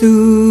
soon.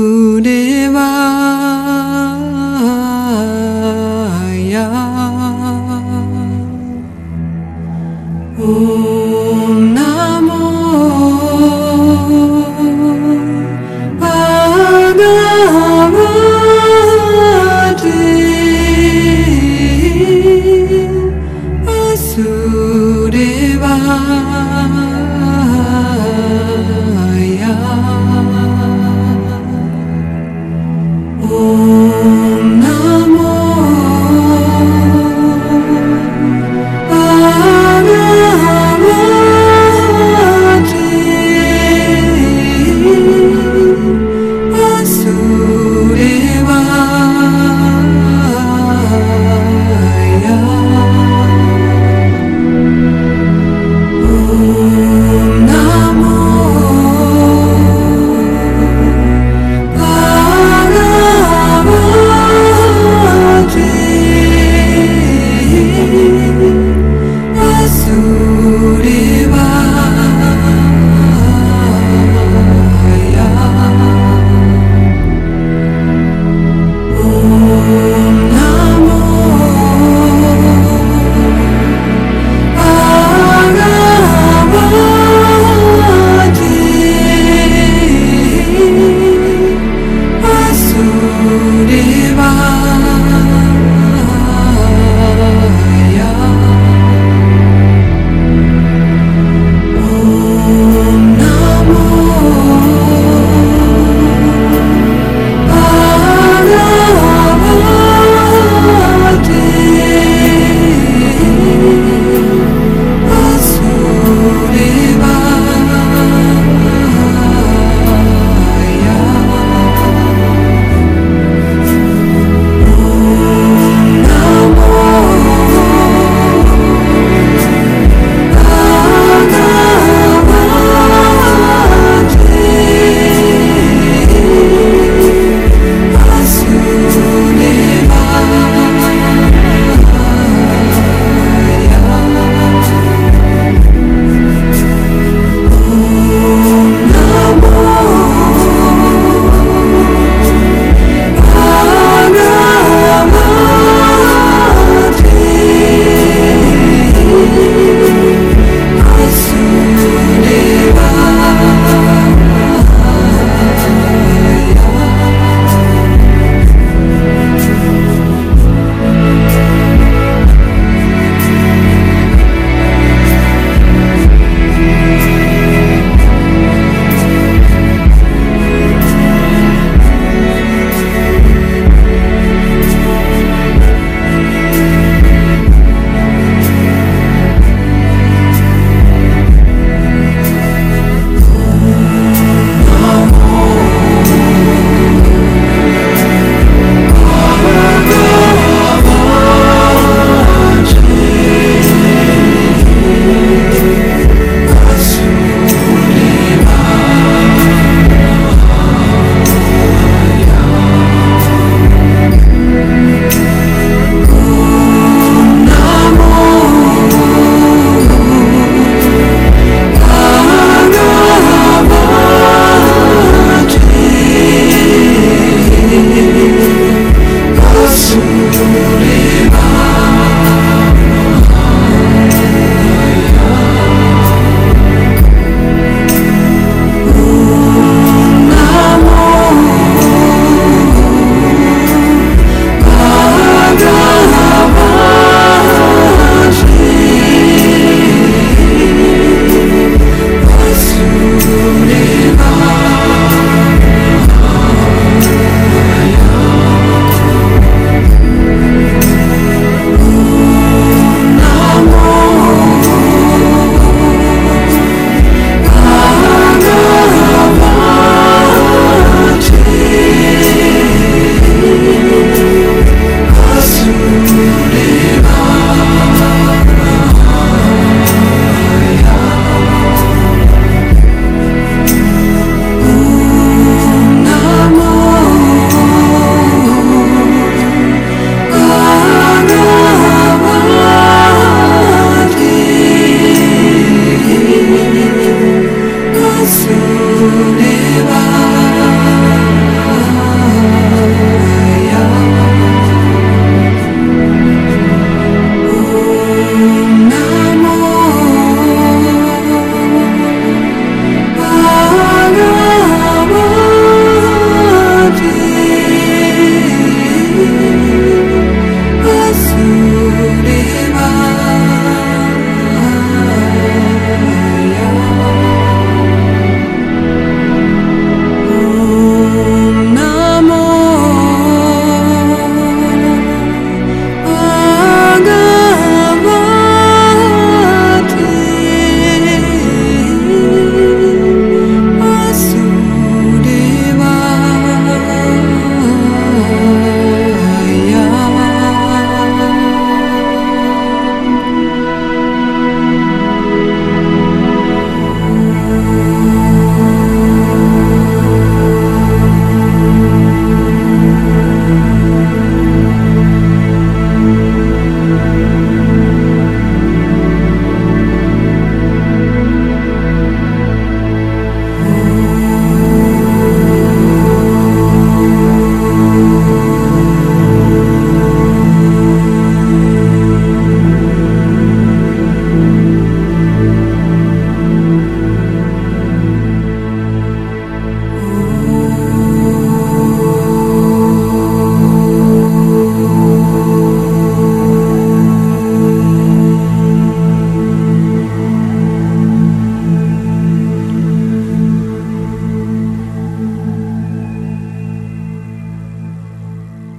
it is